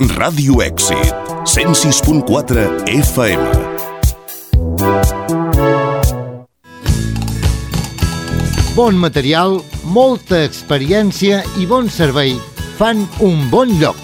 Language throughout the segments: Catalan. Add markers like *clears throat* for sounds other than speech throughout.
Ràdio Èxit, 106.4 FM. Bon material, molta experiència i bon servei fan un bon lloc.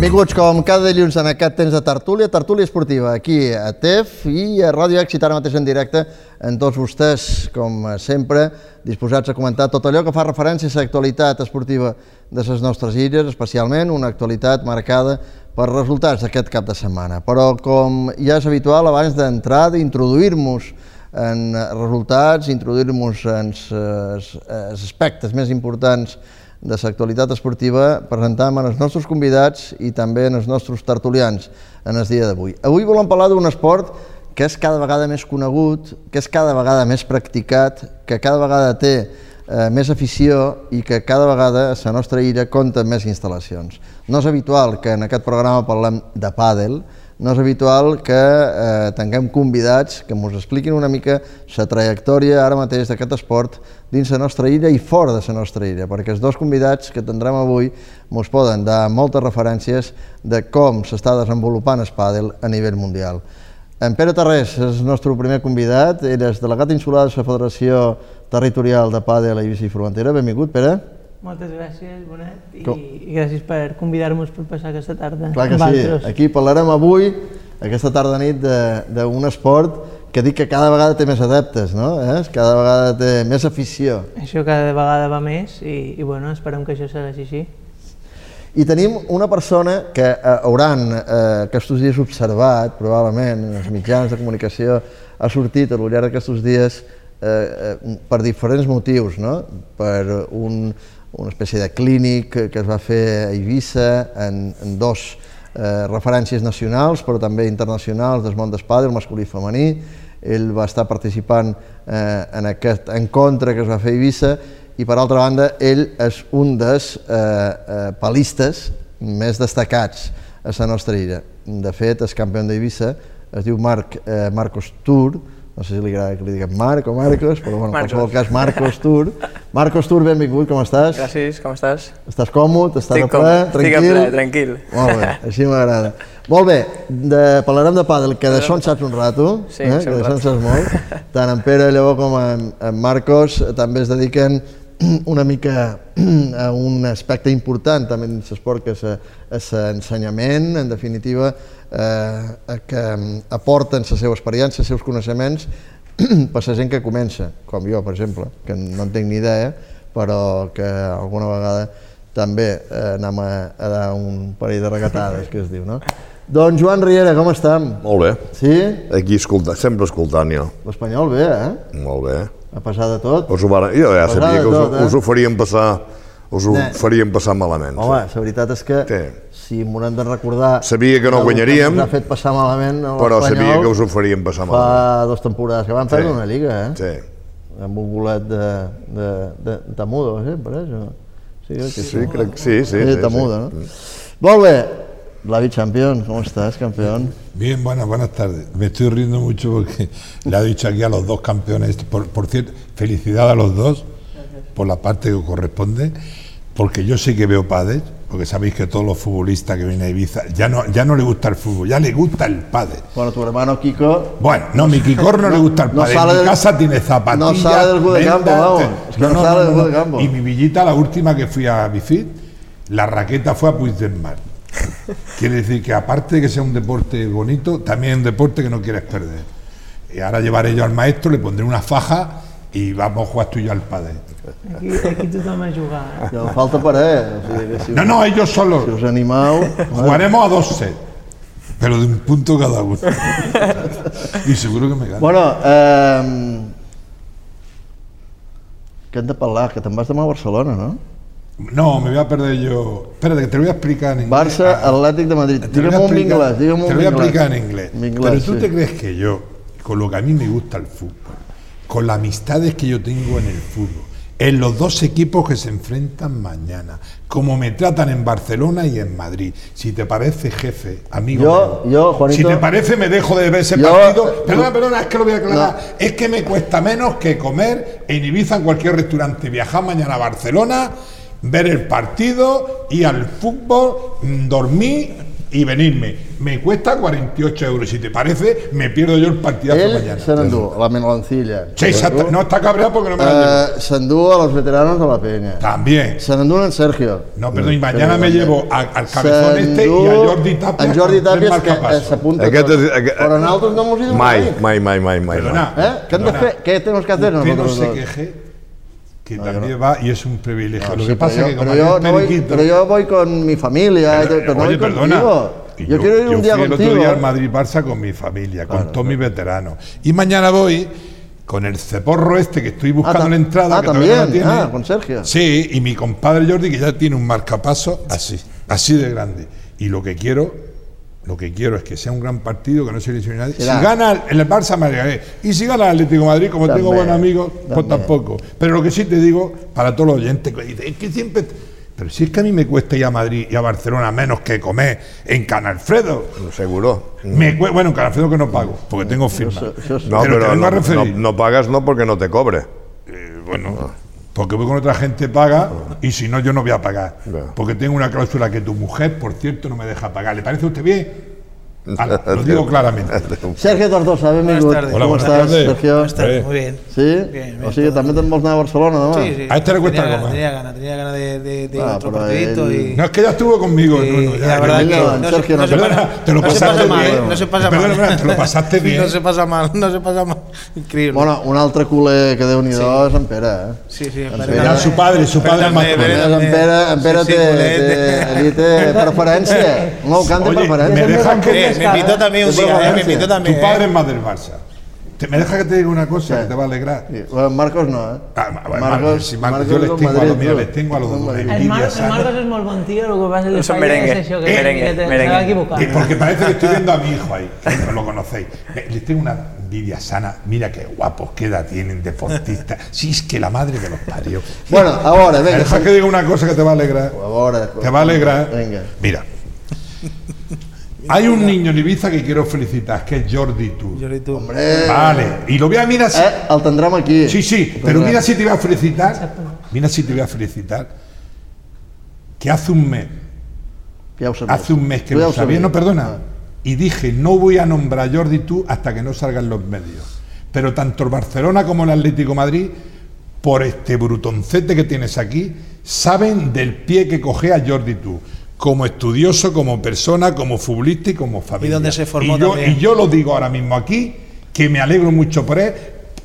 Benvinguts com cada dilluns en aquest temps de tertúlia, tertúlia esportiva, aquí a TEF i a Ràdio Èxit ara mateix en directe amb tots vostès, com sempre, disposats a comentar tot allò que fa referència a l'actualitat esportiva de les nostres illes, especialment una actualitat marcada per resultats d'aquest cap de setmana. Però com ja és habitual, abans d'entrar, d'introduir-nos en resultats, introduir-nos en els aspectes més importants de l'actualitat esportiva presentam els nostres convidats i també els nostres tertulians en el dia d'avui. Avui volem parlar d'un esport que és cada vegada més conegut, que és cada vegada més practicat, que cada vegada té eh, més afició i que cada vegada la nostra illa compta més instal·lacions. No és habitual que en aquest programa parlem de pàdel, no és habitual que eh, tinguem convidats que ens expliquin una mica la trajectòria ara mateix d'aquest esport dins la nostra illa i fora de la nostra illa, perquè els dos convidats que tindrem avui ens poden dar moltes referències de com s'està desenvolupant el pàdel a nivell mundial. En Pere Tarrés és el nostre primer convidat, ell és delegat insular de la Federació Territorial de Pàdel a Eivissa i Formentera. Benvingut, Pere. Moltes gràcies, Bonet, i, i gràcies per convidar-nos per passar aquesta tarda Clar que sí, altres. aquí parlarem avui, aquesta tarda nit, de- d'un esport que dic que cada vegada té més adeptes, no? Eh? Cada vegada té més afició. Això cada vegada va més i, i bueno, esperem que això segueixi així. I tenim una persona que eh, hauran eh, aquests dies observat, probablement, en els mitjans de comunicació, ha sortit a lo llarg d'aquests dies eh, eh, per diferents motius, no? per un, una espècie de clínic que es va fer a Eivissa en, en dos eh, referències nacionals, però també internacionals del món d'espàdel, masculí i femení. Ell va estar participant eh, en aquest encontre que es va fer a Eivissa i per altra banda ell és un dels eh, eh, palistes més destacats a la nostra illa. De fet, és campió d'Eivissa, es diu Marc, eh, Marcos Tur, no sé si li agrada que li diguem Marc o Marcos, però bueno, en qualsevol cas Marcos Tur. Marcos Tur, benvingut, com estàs? Gràcies, com estàs? Estàs còmode, estàs Estic a ple, còmode, estic a tranquil? ple, tranquil. Molt bé, així m'agrada. Molt bé, de, parlarem de pàdel, que d'això en saps un rato, Sí, eh? que d'això en saps molt. *laughs* Tant en Pere Lleó com en, en Marcos eh, també es dediquen *clears throat* una mica *clears throat* a un aspecte important també en l'esport que és a- és l'ensenyament, en definitiva, eh, que aporten la seva experiència, els seus coneixements *clears throat* per la gent que comença, com jo, per exemple, que no en tinc ni idea, però que alguna vegada també eh, anem a, a dar un parell de regatades, que es diu, no? Doncs Joan Riera, com estem? Molt bé. Sí? Aquí escolta, sempre escoltant jo. L'Espanyol bé, eh? Molt bé. A passar de tot. Us ho vara, jo ja sabia de que us, tot, eh? us ho farien passar us ho Ne. farien passar malament. Home, la veritat és que Sí. si m'ho hem de recordar... Sabia que no guanyaríem, ha fet passar malament a Però sabia que us ho farien passar Fa malament. dues temporades que van perdre una lliga, eh? Sí. Amb un bolet de, de, de Tamudo, sempre, eh? Sí, crec que Sí, crec que sí, sí. Sí, sí, Tamudo, sí. ¿no? Molt bé. Vladi Champion, ¿cómo estás, campeón? Bien, buenas, buenas tardes. Me estoy riendo mucho porque *laughs* le ha dicho aquí a los dos campeones. Por, por cierto, felicidad a los dos por la parte que corresponde, porque yo sí que veo padres, porque sabéis que todos los futbolistas que vienen a Ibiza ya no, ya no le gusta el fútbol, ya le gusta el padre. Bueno, tu hermano Kiko... Bueno, no, mi Kikor no, le gusta el no padre. sale en mi del- casa tiene zapatillas. no sale del juego de campo, vamos. Es que no sale del juego de campo. Y mi villita, la última que fui a Bifit, la raqueta fue a Puigdemar. Quiere decir que aparte de que sea un deporte bonito, también es un deporte que no quieres perder. Y ahora llevaré yo al maestro, le pondré una faja y vamos a jugar tú y yo al padre. Aquí, aquí tothom a jugar. Ja falta parer. O sigui, que si, No, no, ellos si solos. us animeu... Jugaremos a dos sets, pero de un punto cada uno. y seguro que me gana. Bueno, eh, què hem de parlar? Que te'n vas demà a Barcelona, no? No, me voy a perder yo. Espérate, que te lo voy a explicar en inglés. Barça, Ah, Atlètic de Madrid. te lo voy a Digue'm un explicar- inglés, Te lo voy a inglés. explicar en inglés. Pero tú sí. te crees que yo, con lo que a mí me gusta el fútbol, con las amistades que yo tengo en el fútbol, en los dos equipos que se enfrentan mañana, como me tratan en Barcelona y en Madrid. Si te parece, jefe, amigo. Yo- mío, yo, Juanito- Si te parece, me dejo de ver ese Yo- partido. Perdona, perdona, es que lo voy a aclarar. No. Es que me cuesta menos que comer en Ibiza en cualquier restaurante, viajar mañana a Barcelona, ver el partido, ir al fútbol, mm, dormir y venirme. Me cuesta 48 euros. Si te parece, me pierdo yo el partidazo Ell mañana. se la melancilla. Sí, exacto. no está cabreado porque no me la llevo. S'endú a los veteranos de la penya. También. Se n'endú en Sergio. No, perdón, y mañana me llevo a- al cabezón este y a Jordi Tapia. En Jordi Tapia és que eh, s'apunta Aquest tot. és- aquest- Però nosaltres no mos hi donem Mai, mai. mai, mai, mai, mai. Perdona. Eh? Què hem de perdona. fer? Què tenemos que hacer Usted no nosotros se dos? queje que también va y es un privilegio. No, Lo sí, que pasa es que pero, yo no voy, Periquito- pero yo voy con mi familia, Pero, pero no oye, voy perdona. contigo. Yo, quiero ir un día fui el otro día al Madrid-Barça con mi familia, con todos mis veteranos. Y mañana voy con el ceporro este que estoy buscando Ah, ta- la entrada. ah, que todavía no también. tiene. Ah, con Sergio. Sí, y mi compadre Jordi que ya tiene un marcapaso así, así de grande. Y lo que quiero, lo que quiero es que sea un gran partido, que no se lesione nadie. Si gana el Barça, me alegraré. Y si gana el Atlético de Madrid, como tengo buenos amigos, pues tampoco. Pero lo que sí te digo, para todos los oyentes que dicen, es que siempre... Pero si es que a mí me cuesta ir a Madrid y a Barcelona menos que comer en Canalfredo. Seguro. Me bueno, en Canalfredo que no pago, porque tengo firma. No, Pero no, no pagas no porque no te cobre. Eh, bueno, porque voy con otra gente paga y si no yo no voy a pagar. Porque tengo una cláusula que tu mujer, por cierto, no me deja pagar. ¿Le parece a usted bien? Ala, lo digo claramente. *laughs* Sergio benvingut. tardes. Hola, Com buenas tardes. Sergio? Buenas tardes, Eh. muy bien. Sí? Bien, bien, o sigui, todo. també te'n vols anar a Barcelona demà? Sí, sí. A este le cuesta tenía, algo más. Tenía ganas, tenía ganas de, de, de Ah, otro pero partidito él- y... No es que ya estuvo conmigo. y no, no, ya, la verdad que no, Sergio, se, no, se perdona, pasa, te lo no se pasaste pasa mal, bien. ¿eh? no se pasa mal. perdona, te lo pasaste *laughs* bien. No se pasa mal, no se pasa mal. Increíble. Bueno, un altre culer que déu nhi Sí. és en Pere, eh? sí, sí, en Pere Pere. Era su padre, su padre es más Pere cruel. també. En Pere, en Pere Sí, *laughs* sí, té, culet. té, ell té preferència. No, canta Oye, preferència. me dejan que- Eh, me invitó también un día, eh, me preferencia. invitó también. Tu padre eh. es más del Barça. Te, ¿Me deja que te diga una cosa que te va a alegrar? Sí. Bueno, Marcos no, eh? Ah, bueno, Marcos, si Marcos, yo les tengo a los Madrid, míos, tu. les tengo a los dos. El, Mar. Marcos és molt bon tio, el que passa és que Eso falla merengue, és això, que, merengue, que te, merengue. equivocar. Y porque parece que estoy viendo a mi hijo ahí, que no lo conocéis. Eh, Les tengo una envidia sana. Mira qué guapos, qué edad tienen, deportistas. Sí, es que la madre que los parió. Bueno, a Me vinga. deja que diga una cosa que te va a alegrar. A veure. Te va a alegrar. Vinga. Mira. Hay un niño en Ibiza que quiero felicitar, que es Jordi Tour. Jordi, tú. Hombre, Vale. Y lo voy a mirar. si- eh, el aquí. Sí, sí, pero mira si te voy a felicitar. Mira si te voy a felicitar. Que hace un mes, hace un mes que lo sabía, no perdona. Ah. Y dije, no voy a nombrar a Jordi tú hasta que no salgan los medios. Pero tanto el Barcelona como el Atlético de Madrid, por este brutoncete que tienes aquí, saben del pie que coge a Jordi tú. Como estudioso, como persona, como futbolista y como familia. dónde se formó y yo, también. y yo lo digo ahora mismo aquí, que me alegro mucho por él.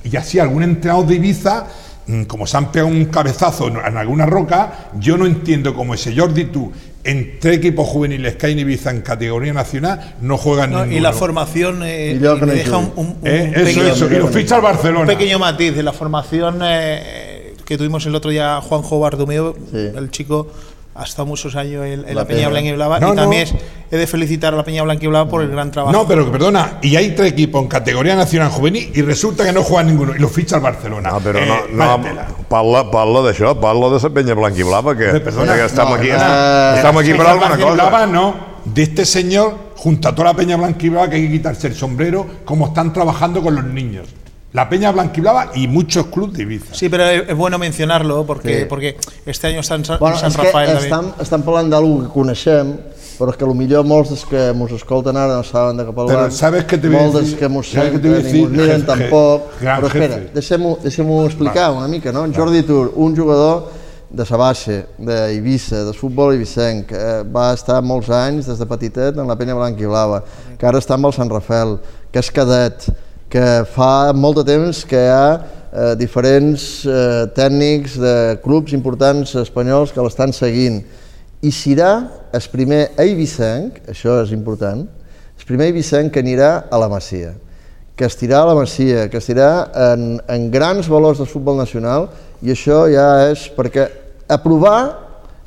Y así algún entrenador de Ibiza, mm, como se han pegado un cabezazo en, alguna roca, yo no entiendo cómo ese Jordi tú en tres equipos juveniles que hay en Ibiza en categoría nacional no juegan No, ninguno. y la formación eh, Y yo y que me deja un, un- un Eh, eso, pequeño, eso, y lo ficha el Barcelona. un pequeño matiz de la formación eh, que tuvimos el otro día Juanjo Bartomeu, Sí. el chico ha estado muchos años en, en La la, Peña Peña. Blanca y Blava No, y no. también es- he de felicitar a la Peña Blanca y Blava por el gran trabajo. No, pero que perdona, y hay tres equipos en categoría nacional juvenil y resulta que no juegan ninguno y lo ficha el Barcelona. No, però Eh, no, no parla, parla d'això, parla de la penya blanca i blava, que, perdona. que estem No, aquí, no, estem aquí el alguna Blanca y cosa. Blava, no, de este señor, junto a toda la Peña Blanca y Blava, que hay que quitarse el sombrero, como están trabajando con los niños. La Peña Blanca y muchos clubes de Ibiza. Sí, pero es, bueno mencionarlo porque, Sí. porque este año San, Bueno, San és que Rafael también. estem, estem parlant d'algú que coneixem, però és que potser molts dels que mos escolten ara no saben de què parlem. Però sabes què te voy a Molts dels que mos ¿Sabes qué te voy a senten i mos decir? miren *laughs* tampoc. gran Però espera, deixem-ho deixem explicar una mica, no? En Jordi Tur, un jugador de sa baixa, d'Eivissa, de futbol ibicenc, eh, va estar molts anys, des de petitet, en la penya blanca i blava, que ara està amb el Sant Rafel, que és cadet, que fa molt de temps que hi ha eh, diferents eh, tècnics de clubs importants espanyols que l'estan seguint. I serà el primer eivissenc, això és important, el primer eivissenc que anirà a la Masia que estirà a la Masia, que estirà en, en grans valors del futbol nacional i això ja és perquè a provar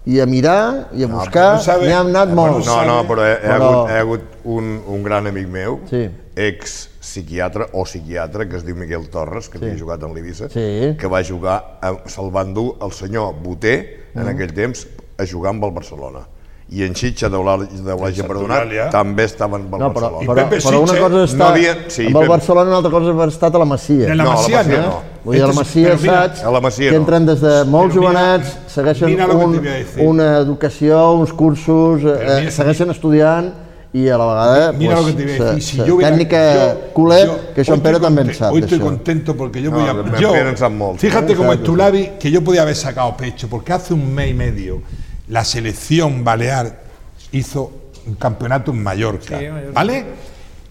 i a mirar i a buscar no sabe- n'hi hem anat no molt. No, no, però hi ha, hi ha Però- hagut, hagut un, un gran amic meu, Sí. ex psiquiatre o psiquiatre, que es diu Miguel Torres, que havia jugat en l'Ibissa, Sí. que va jugar a, se'l dur el senyor Boter, en aquell temps, a jugar amb el Barcelona. I en Xitxa d'Eulàgia Perdonat també estaven amb el No, però, Barcelona. I però, Pepe però una cosa estar no havia- sí, amb el Pepe- Barcelona, una altra cosa haver estat a la Masia. En la No, a la Masia Masia no. no. Vull dir, a la Entonces, Masia mira, saps a la Masia que no. entren des de molt Però mira- jovenets, segueixen mira que un, una educació, uns cursos, eh, segueixen estudiant i a la vegada Mira pues, lo que te voy a decir. Si yo hubiera- tècnica yo- culer, yo- que hoy Joan Pere estoy també en sap Hoy estoy contento porque yo No, voy a. yo, molt. fíjate como en Exacto. Tulavi, que yo podía haber sacado pecho, porque hace un mes y medio la selección balear hizo un campeonato en Mallorca. Sí, Mallorca. ¿Vale?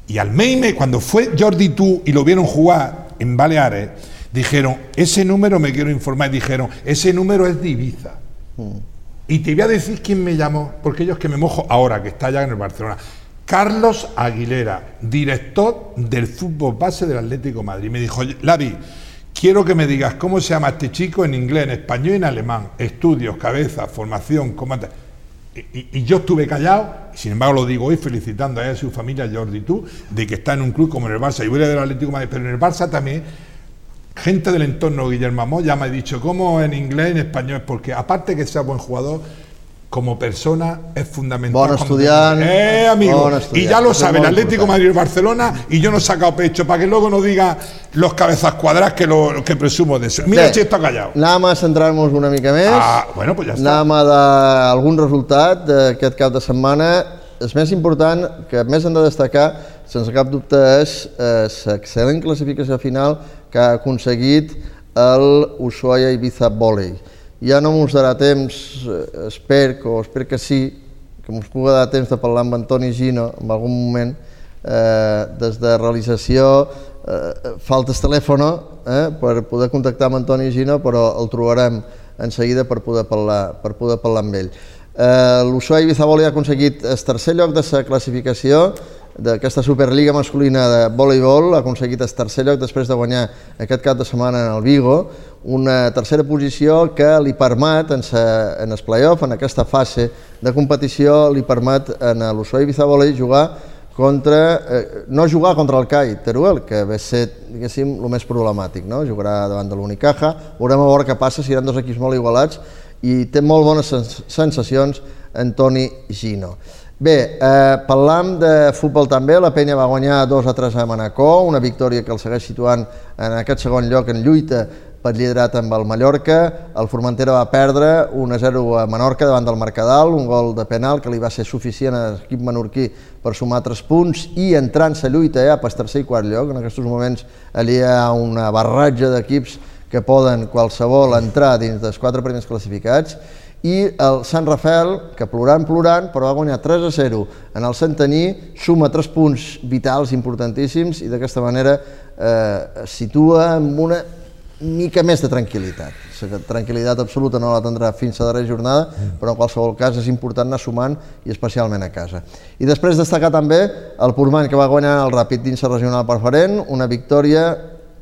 Y al mes y medio, cuando fue Jordi tú y lo vieron jugar en Baleares, dijeron, ese número me quiero informar, dijeron, ese número es de Ibiza. Y te voy a decir quién me llamó, porque es que me mojo ahora, que está ya en el Barcelona. Carlos Aguilera, director del fútbol base del Atlético Madrid. Me dijo, Lavi, quiero que me digas cómo se llama este chico en inglés, en español y en alemán. Estudios, cabeza, formación, cómo... te-". Y, y- yo estuve callado, sin embargo lo digo hoy felicitando a ella y a su familia, Jordi tú, de que está en un club como en el Barça. Yo voy del Atlético Madrid, pero en el Barça también gente del entorno Guillermo Amó ya me ha dicho cómo en inglés y en español, porque aparte que sea buen jugador, como persona es fundamental. Bon cuando- estudiant, Eh, amigo. bon y estudiant, ya lo saben, muy Atlético. Madrid y Barcelona, y yo no he sacado pecho, para que luego no diga los cabezas cuadradas que lo que presumo de eso. Mira, si está callado. Anem a centrar-nos una mica més. Ah, bueno, pues ja està. Anem a dar algun resultat d'aquest cap de setmana. El més important, que més hem de destacar, sense cap dubte, és eh, l'excel·lent classificació final que ha aconseguit el Ushuaia Ibiza Volley. Ja no mos darà temps, eh, espero, o espero que sí, que mos pugui dar temps de parlar amb Antoni Gino en algun moment, eh, des de realització, eh, falta el telèfon eh, per poder contactar amb Antoni Gino, però el trobarem en seguida per poder parlar, per poder parlar amb ell. Eh, L'Ushuaia Ibiza Volley ha aconseguit el tercer lloc de la classificació d'aquesta Superliga masculina de voleibol, ha aconseguit el tercer lloc després de guanyar aquest cap de setmana en el Vigo, una tercera posició que li permet en, sa, en el playoff, en aquesta fase de competició, li permet en l'Ushuaia Ibiza Volley jugar contra, eh, no jugar contra el CAI Teruel, que ve ser, diguéssim, el més problemàtic, no? jugarà davant de l'Unicaja, veurem a veure què passa, si eren dos equips molt igualats, i té molt bones sens sensacions Antoni Gino. Bé, eh, parlam de futbol també, la penya va guanyar 2 a 3 a Manacor, una victòria que el segueix situant en aquest segon lloc en lluita per liderat amb el Mallorca, el Formentera va perdre 1-0 a Menorca davant del Mercadal, un gol de penal que li va ser suficient a l'equip menorquí per sumar 3 punts i entrar en la lluita ja pel tercer i quart lloc. En aquests moments allà hi ha una barratge d'equips que poden qualsevol entrar dins dels quatre primers classificats i el Sant Rafael, que plorant, plorant, però va guanyar 3 a 0 en el Santaní, suma 3 punts vitals importantíssims i d'aquesta manera eh, es situa amb una mica més de tranquil·litat. La tranquil·litat absoluta no la tindrà fins a darrera jornada, però en qualsevol cas és important anar sumant i especialment a casa. I després destacar també el Purman que va guanyar el Ràpid dins la regional preferent, una victòria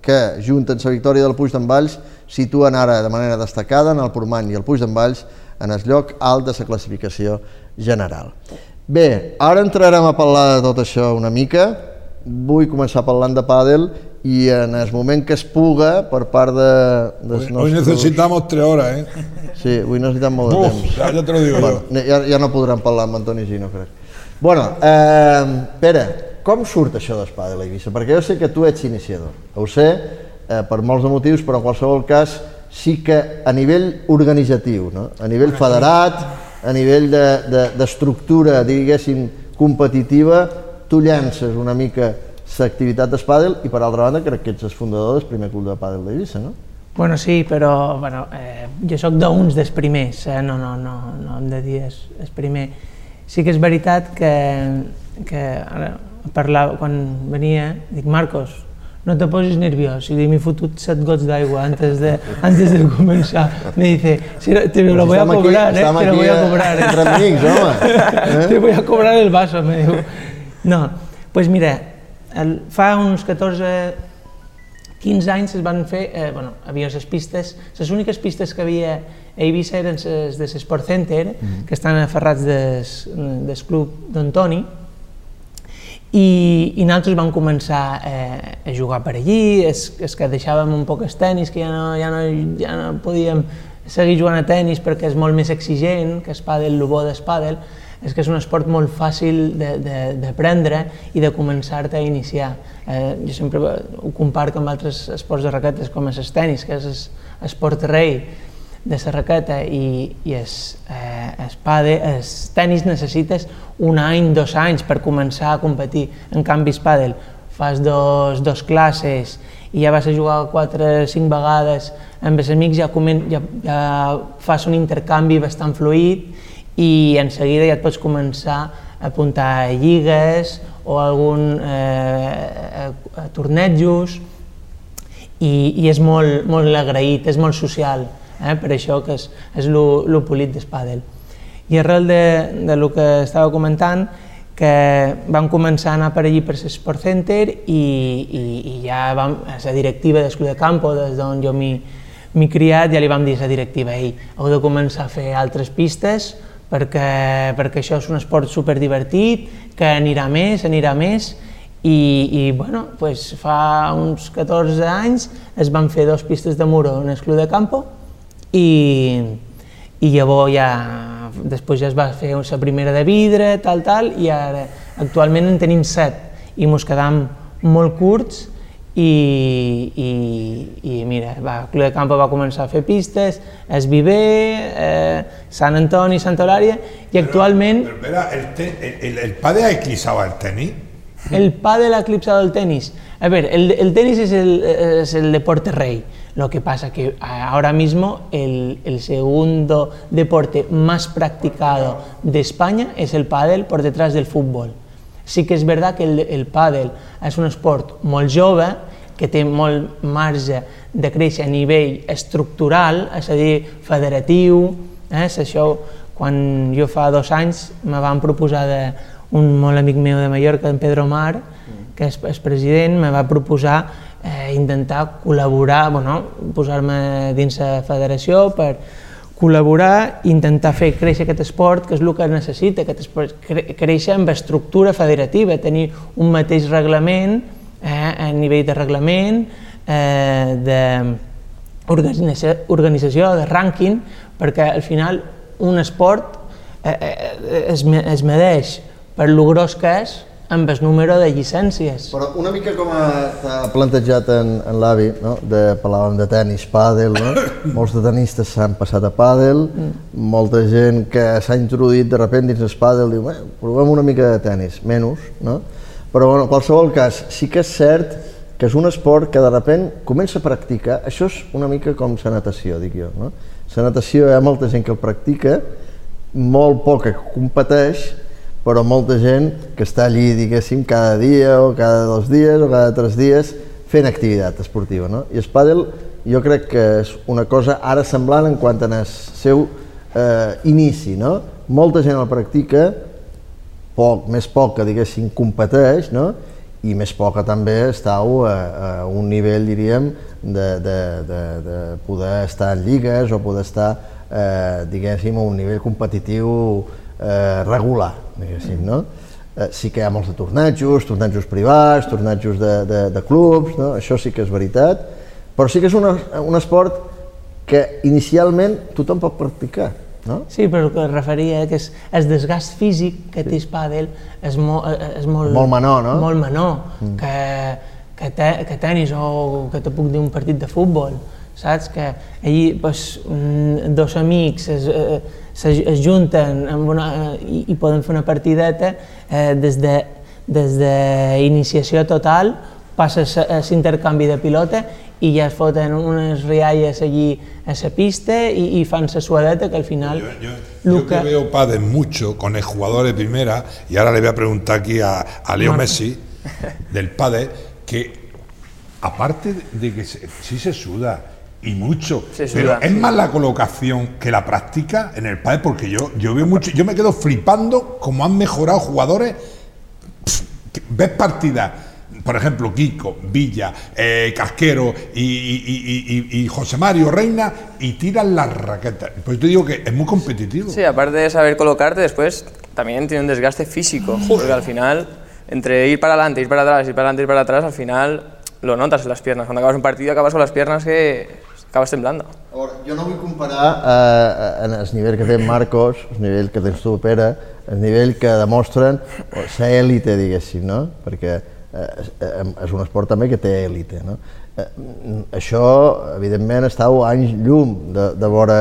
que, junt amb la victòria del Puig d'en Valls, situen ara de manera destacada en el Purman i el Puig d'en Valls en el lloc alt de la classificació general. Bé, ara entrarem a parlar de tot això una mica. Vull començar parlant de pàdel i en el moment que es puga per part de, dels Hoy, hoy necesitamos tres horas, ¿eh? Sí, avui necessitem molt de Uf, temps. ya, ya te lo digo Bueno, yo. ja, ja no podrem parlar amb Antoni Gino, crec. Bueno, eh, Pere, com surt això d'Espada a Eivissa? Perquè jo sé que tu ets iniciador. Ho sé, eh, per molts de motius, però en qualsevol cas sí que a nivell organitzatiu, no? a nivell federat, a nivell d'estructura, de, de diguéssim, competitiva, tu llances una mica l'activitat d'espàdel i per altra banda crec que ets el fundador del primer club de pàdel d'Eivissa, no? Bueno, sí, però bueno, eh, jo sóc d'uns dels primers, eh? no, no, no, no hem de dir el, el primer. Sí que és veritat que, que ara parlava, quan venia, dic, Marcos, no te posis nerviós. I m'he fotut set gots d'aigua antes de, antes de començar. Me dice, sí, te lo voy a cobrar, eh? Te lo voy a cobrar. Entre amics, home. *laughs* Te voy a cobrar el vaso, me diu. No, pues mira, el, fa uns 14, 15 anys es van fer, eh, bueno, havia les pistes, les úniques pistes que havia a Eivissa eren les de l'Sport Center, mm -hmm. que estan aferrats des, des club d'Antoni, i, i nosaltres vam començar eh, a jugar per allí, és, és que deixàvem un poc els tenis, que ja no, ja, no, ja no podíem seguir jugant a tenis perquè és molt més exigent que espàdel, el bo d'espàdel, és que és un esport molt fàcil d'aprendre i de començar-te a iniciar. Eh, jo sempre ho comparo amb altres esports de raquetes com és el tenis, que és l'esport rei, de la raqueta i, i es, eh, es, pade, es tenis necessites un any, dos anys per començar a competir. En canvi, el pàdel fas dos, dos classes i ja vas a jugar quatre, cinc vegades amb els amics, ja, comen, ja, ja fas un intercanvi bastant fluid i en seguida ja et pots començar a apuntar a lligues o a algun eh, a, a tornejos i, i és molt, molt agraït, és molt social eh? per això que és, és lo polit d'espàdel. I arrel de, de lo que estava comentant, que vam començar a anar per allí per l'Sport Center i, i, i ja vam, a la directiva d'Esclu de Campo, des d'on jo m'he criat, ja li vam dir a la directiva, ei, heu de començar a fer altres pistes perquè, perquè això és un esport super divertit, que anirà més, anirà més, i, i bueno, pues fa uns 14 anys es van fer dos pistes de muro en Esclu de Campo i, i llavors ja, després ja es va fer la primera de vidre, tal, tal, i ara actualment en tenim set i mos quedam molt curts i, i, i mira, va, el Club de Campo va començar a fer pistes, es Viver, eh, Sant Antoni, Santa Eulària, i actualment... Però, però el, te, el, el padre ha eclipsado el tenis? El padre ha eclipsado el tenis. A ver, el, el tenis es el, es el deporte rey. Lo que pasa que ahora mismo el, el segundo deporte más practicado de España es el pádel por detrás del fútbol. Sí que és verdad que el, el pàdel és un esport molt jove, que té molt marge de créixer a nivell estructural, és a dir, federatiu, eh? és això, quan jo fa dos anys me van proposar de, un molt amic meu de Mallorca, en Pedro Mar, que és, és president, me va proposar eh, intentar col·laborar, bueno, posar-me dins la federació per col·laborar i intentar fer créixer aquest esport, que és el que necessita, aquest esport, cre créixer amb estructura federativa, tenir un mateix reglament, eh, a nivell de reglament, eh, de organització, organització, de rànquing, perquè al final un esport eh, eh, es, es medeix per lo gros que és amb el número de llicències. Però una mica com ha plantejat en, en l'avi, no? de, parlàvem de tennis, pàdel, no? *coughs* molts de tenistes s'han passat a pàdel, mm. molta gent que s'ha introduït de repent dins el pàdel diu, bueno, provem una mica de tennis, menys, no? Però bueno, en qualsevol cas, sí que és cert que és un esport que de repent comença a practicar, això és una mica com la natació, dic jo, no? La natació hi ha molta gent que el practica, molt poca que competeix, però molta gent que està allí, diguéssim, cada dia o cada dos dies o cada tres dies fent activitat esportiva. No? I el pàdel jo crec que és una cosa ara semblant en quant al seu eh, inici. No? Molta gent el practica, poc, més poca, diguéssim, competeix, no? i més poca també estàu a, a un nivell, diríem, de, de, de, de poder estar en lligues o poder estar, eh, diguéssim, a un nivell competitiu eh, regular, diguéssim, no? Eh, sí que hi ha molts de tornejos, tornejos privats, tornejos de, de, de clubs, no? això sí que és veritat, però sí que és una, un esport que inicialment tothom pot practicar. No? Sí, però el que referia que és el desgast físic que té el pàdel és, mo, eh, és molt, molt menor, no? Molt menor mm. que, que, te, que tenis o que te puc dir un partit de futbol, saps? Que allí pues, dos amics es, eh, es junten amb una, i, i poden fer una partideta eh, des de des d'iniciació total passa a l'intercanvi de pilota i ja es foten unes rialles allí a la pista y, y fan sa suadeta que al final... Yo, yo, yo que... que veo padre mucho con el jugador de primera, y ahora le voy a preguntar aquí a, a Leo Messi, del padre, que aparte de que se- sí se suda y mucho, pero es sí. más la colocación que la práctica en el pádel porque yo yo veo mucho, yo me quedo flipando cómo han mejorado jugadores. Pff, ves partidas, por ejemplo, Kiko, Villa, eh, Casquero y, y- y- y- y José Mario Reina y tiran las raquetas. Pues te digo que es muy competitivo. Sí, aparte de saber colocarte, después también tiene un desgaste físico. Porque al final, entre ir para adelante, ir para atrás, ir para adelante, ir para atrás, al final lo notas en las piernas. Cuando acabas un partido, acabas con las piernas que acabas temblando. A veure, jo no vull comparar eh, en el nivell que té Marcos, el nivell que tens tu, Pere, el nivell que demostren ser èlite, diguéssim, no? Perquè eh, eh, és un esport també que té èlite, no? Eh, això, evidentment, estàu anys llum de, de veure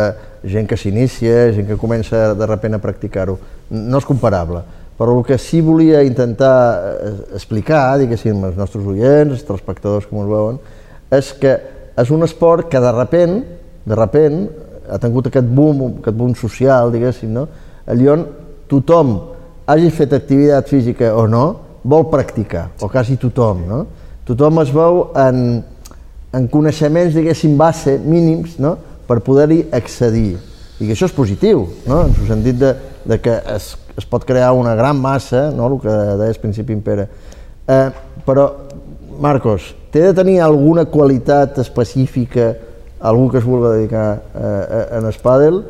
gent que s'inicia, gent que comença de repent a practicar-ho. No és comparable. Però el que sí volia intentar eh, explicar, diguéssim, als nostres oients, als telespectadors que ens veuen, és que és un esport que de repent, de repent, ha tingut aquest boom, aquest boom social, diguéssim, no? allà on tothom hagi fet activitat física o no, vol practicar, o quasi tothom, no? Tothom es veu en, en coneixements, diguéssim, base, mínims, no? per poder-hi accedir. I que això és positiu, no? en el sentit de, de que es, es pot crear una gran massa, no? el que deies principi en Pere. Eh, però, Marcos, té de tenir alguna qualitat específica algú que es vulgui dedicar eh, a, en espàdel,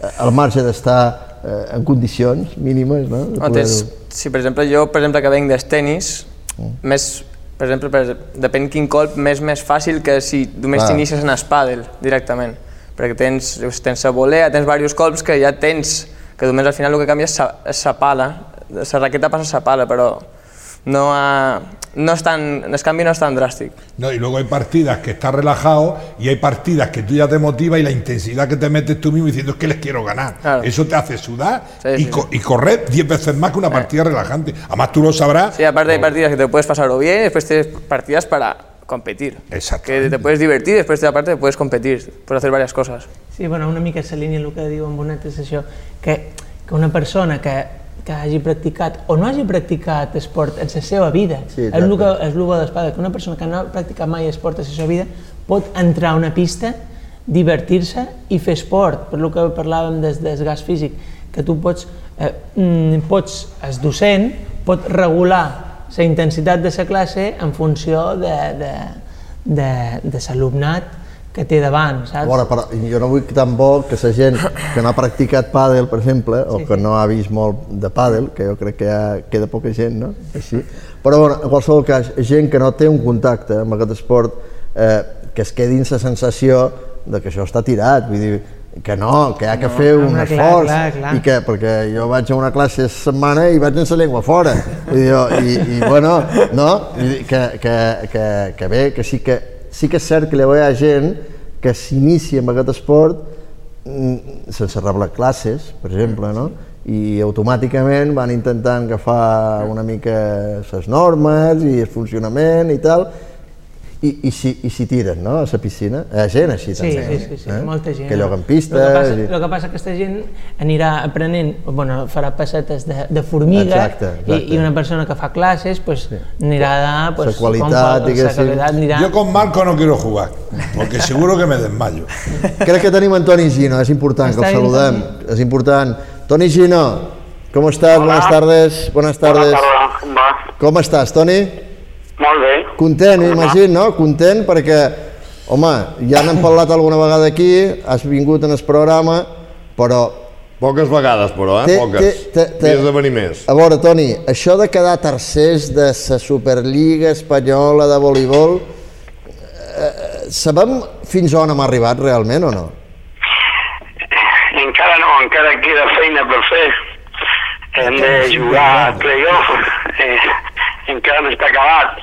eh, al marge d'estar eh, en condicions mínimes, no? Tens, si per exemple jo, per exemple, que venc dels tenis, més, per exemple, per, depèn quin colp, m'és més fàcil que si només t'inicies en espàdel directament, perquè tens, tens la volea, tens diversos colps que ja tens, que només al final el que canvia és sa pala, la raqueta passa a sa pala, però no, ha, no és tan, el canvi no és tan dràstic. No, y luego hay partidas que estás relajado y hay partidas que tú ya te motivas y la intensidad que te metes tú mismo diciendo es que les quiero ganar. Claro. Eso te hace sudar Sí, y, sí, co- y correr 10 veces más que una partida relajante. Además tú lo sabrás. Sí, aparte hay partidas que te puedes pasarlo bien y después tienes partidas para competir. Que te puedes divertir y después aparte puedes competir, puedes hacer varias cosas. Sí, bueno, una mica la línia el que diu en Bonet és això, que, que una persona que, que hagi practicat o no hagi practicat esport en la seva vida, Sí, és el que, és el bo d'espada, que una persona que no ha practicat mai esport en la seva vida pot entrar a una pista, divertir-se i fer esport, per lo que parlàvem des del desgast físic, que tu pots, eh, mm, pots, el docent pot regular la intensitat de la classe en funció de, de, de, de l'alumnat que té davant, saps? veure, però jo no vull tan bo que la gent que no ha practicat pàdel, per exemple, o Sí, que sí. no ha vist molt de pàdel, que jo crec que ja queda poca gent, no? Així. Però, bueno, en qualsevol cas, gent que no té un contacte amb aquest esport, eh, que es quedi la sensació de que això està tirat, vull dir, que no, que hi ha que No, fer un clar, esforç, clar, clar. i que, perquè jo vaig a una classe setmana i vaig amb la llengua fora, dir, jo, i, i bueno, no, dir que, que, que, que bé, que sí que, sí que és cert que hi ha gent que s'inicia amb aquest esport mm, sense reblar classes, per exemple, no? i automàticament van intentant agafar una mica les normes i el funcionament i tal, i, i, si, i si tiren no? a la piscina. Hi ha gent així Sí, també. sí, sí, sí, eh? molta gent. Que lloguen El que pistes. passa, i... el que passa que aquesta gent anirà aprenent, bueno, farà passetes de, de formiga Exacte, exacte. I, i una persona que fa classes pues, anirà de... Pues, Sa qualitat, com diguéssim. anirà... Yo con Marco no quiero jugar, porque seguro que me desmayo. *laughs* Crec que tenim en Toni Gino, és important que el Està bien, saludem, és important. Toni Gino, com estàs? Buenas tardes. Buenas tardes. com? Com estàs, Toni? Molt bé. Content, m'imagino, no? Content perquè, home, ja n'hem *laughs* parlat alguna vegada aquí, has vingut en el programa, però... Poques vegades, però, eh? Té- Poques. té- té- té- Dies de venir més. A veure, Toni, això de quedar tercers de la Superliga Espanyola de voleibol, eh, sabem fins on hem arribat realment o no? Encara no, encara queda feina per fer. Hem de jugar al playoff. Eh, encara no està acabat.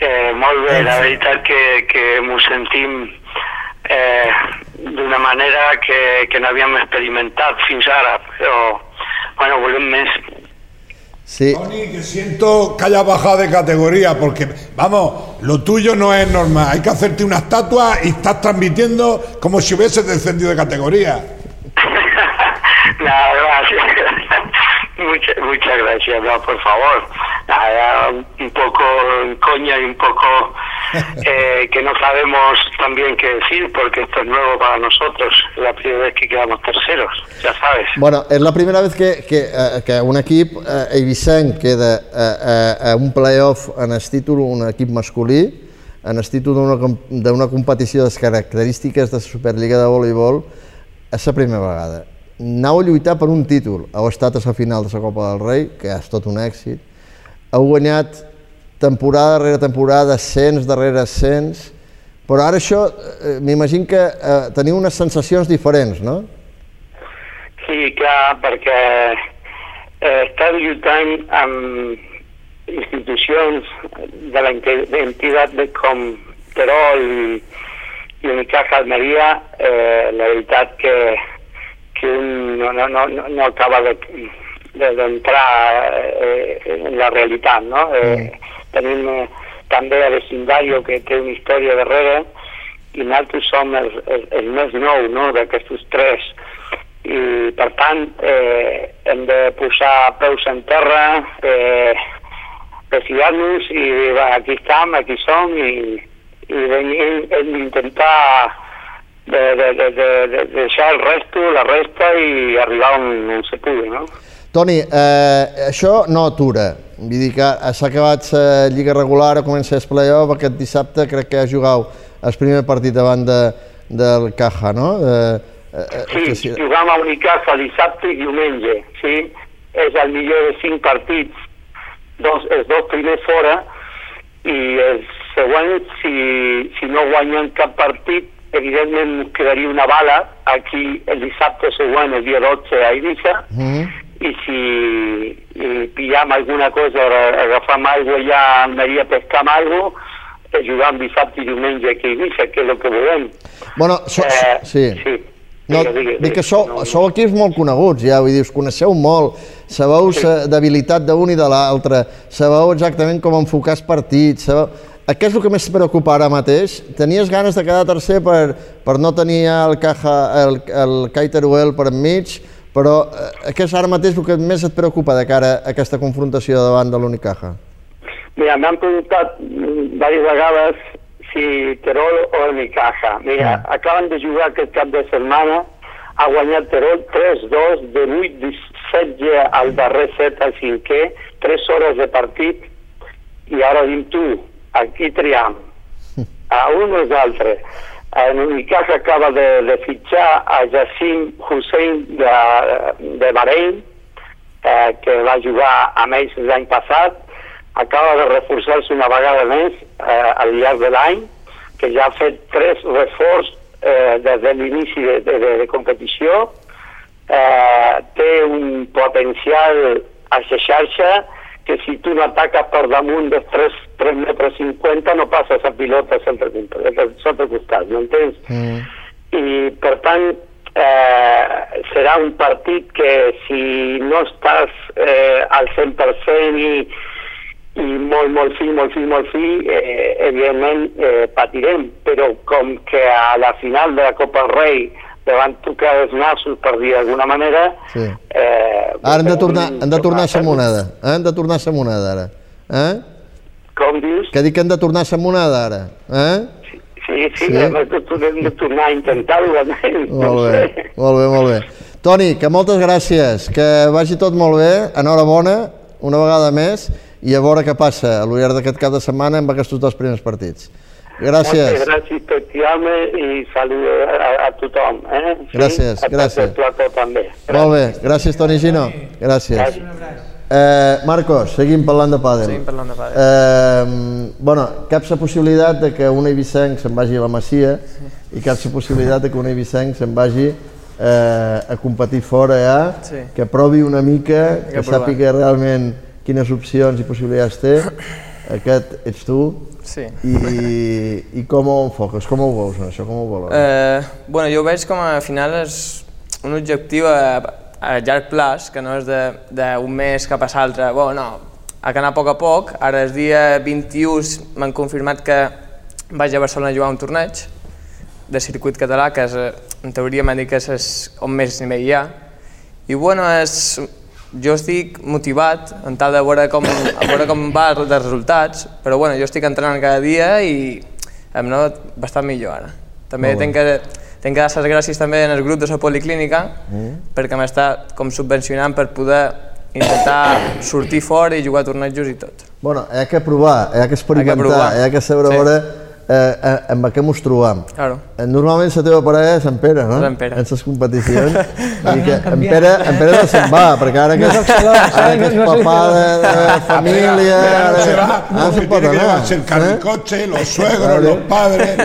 Eh, molt bé, la veritat que, que m'ho sentim eh, d'una manera que, que no havíem experimentat fins ara, però bueno, volem més. Sí. Tony, que siento que hayas bajado de categoría, porque, vamos, lo tuyo no es normal. Hay que hacerte una estatua y estás transmitiendo como si hubieses descendido de categoría. *laughs* Nada, gracias. Muchas, muchas gracias, no, por favor. Nada, un poco en coña y un poco *laughs* eh, que no sabemos también qué decir porque esto es nuevo para nosotros, es la primera vez que quedamos terceros, ya sabes. Bueno, és la primera vez que, que, eh, que un equip eh, eivissenc queda a, a, a un playoff en el títol, un equip masculí, en el títol d'una competició de les característiques de la Superliga de voleibol, és la primera vegada. Anau a lluitar per un títol, heu estat a la final de la Copa del Rei, que és tot un èxit, heu guanyat temporada darrere temporada, ascens darrere ascens, però ara això, eh, m'imagino que eh, teniu unes sensacions diferents, no? Sí, clar, perquè eh, estar lluitant amb institucions de la entitat de com Terol i, i Unicaja Almeria, eh, la veritat que, que no, no, no, no- acaba de de- d'entrar eh, en la realitat, no? Eh, Tenim eh, també el vecindario que té una història darrere i nosaltres som el, el, el més nou no, d'aquests tres. I per tant eh, hem de posar peus en terra eh, refiar-nos i va, aquí estem, aquí som i, i venir, hem d'intentar de, de, de, de, de deixar el resto, la resta i arribar on, on se pugui, no? Toni, eh, això no atura. Vull dir que s'ha acabat la lliga regular, ara comença el playoff, aquest dissabte crec que ha jugat el primer partit davant de, del Caja, no? Eh, eh, eh, que Sí, jugam a Unicaja dissabte i diumenge, sí? És el millor de cinc partits, dos, els dos primers fora, i els següents, si, si no guanyen cap partit, evidentment quedaria una bala aquí el dissabte següent, el dia 12 a Eivissa, Mm. i si i pillam alguna cosa, agafam aigua ja a Almeria, pescam alguna cosa, jugam dissabte i diumenge aquí a Eivissa, que és el que volem. Bueno, so, Eh, sí. sí. No, dic que sou, No, sou equips molt coneguts ja, vull dir, us coneixeu molt, sabeu la debilitat d'un i de l'altre, sabeu exactament com enfocar els partits, sabeu... Eh, Què és el que més et preocupa ara mateix? Tenies ganes de quedar tercer per, per no tenir el, caja, el, el Kai Teruel per enmig, però eh, què és ara mateix el que més et preocupa de cara a aquesta confrontació davant de l'Unicaja? Mira, m'han preguntat diverses vegades si Terol o Unicaja. Mira, acaben de jugar aquest cap de setmana, ha guanyat Terol 3-2, de 8 17 al darrer set al cinquè, 3 hores de partit, i ara dim tu, aquí triam, a un o l'altre. En Unicaja acaba de, de fitxar a Yassim Hussein de, de Bahrein, eh, que va jugar amb ells l'any passat, acaba de reforçar-se una vegada més eh, al llarg de l'any, que ja ha fet tres reforç eh, des de l'inici de, de, de, de competició, eh, té un potencial a la xarxa que si tu no ataques per damunt dels 3, 3 metres 50 no passes a pilota a l'altre costat, costat, m'entens? Mm. i per tant eh, serà un partit que si no estàs eh, al 100% i, i molt, molt fi, molt fi, molt fi, eh, evidentment eh, patirem, però com que a la final de la Copa del Rei te van tocar els nassos, per dir d'alguna manera, Sí. eh, Ara hem de tornar, hem de tornar a la moneda, eh? hem de tornar a la moneda ara. Eh? Com dius? Que dic que hem de tornar a la moneda ara. Eh? Sí, sí, Sí. sí. Hem, de, hem de tornar a intentar-ho. Molt bé, molt bé, molt bé. Toni, que moltes gràcies, que vagi tot molt bé, enhorabona, una vegada més, i a veure què passa a l'ullar d'aquest cap de setmana amb aquests dos primers partits. Moltes Gràcies. gràcies per tirar-me i saludo a, a tothom. Eh? Gràcies, a gràcies. Plató també. Molt bé, gràcies Toni Gino. Gràcies. Eh, Marcos, seguim parlant de pàdel. Seguim parlant de pàdel. Eh, bueno, cap la possibilitat de que un eivissenc se'n vagi a la Masia i cap la possibilitat de que un eivissenc se'n vagi eh, a competir fora ja, Sí. que provi una mica, que, que sàpiga realment quines opcions i possibilitats té. Aquest ets tu. Sí. I, i com ho enfoques? Com ho veus, això? Com ho valores? Eh, bueno, jo ho veig com a al final és un objectiu a, a llarg plaç, que no és de- d'un mes cap a l'altre. Bueno, no, ha d'anar a poc a poc. Ara el dia 21 m'han confirmat que vaig a Barcelona a jugar un torneig de circuit català, que és, en teoria m'han dit que és on més nivell hi ha. I bueno, és jo estic motivat en tal de veure com, a veure com va els resultats, però bueno, jo estic entrenant cada dia i em anat bastant millor ara. També tenc que, tenc que dar les gràcies també en el grup de la policlínica Mm. perquè m'està com subvencionant per poder intentar sortir fora i jugar a tornejos i tot. Bueno, hi ha que provar, hi ha que experimentar, provar. hi ha que saber Sí. veure eh, eh, amb què mos trobam. Claro. Eh, Normalment la teva parella és en Pere, no? En Pere. En les competicions. *laughs* I que en. Pere, en Pere no se'n va, perquè ara que, No celós, ara que és No papà de, de família... Ahora se va, ara porque se'n pot tiene que anar. llevarse el eh? carricoche, los suegros, los padres.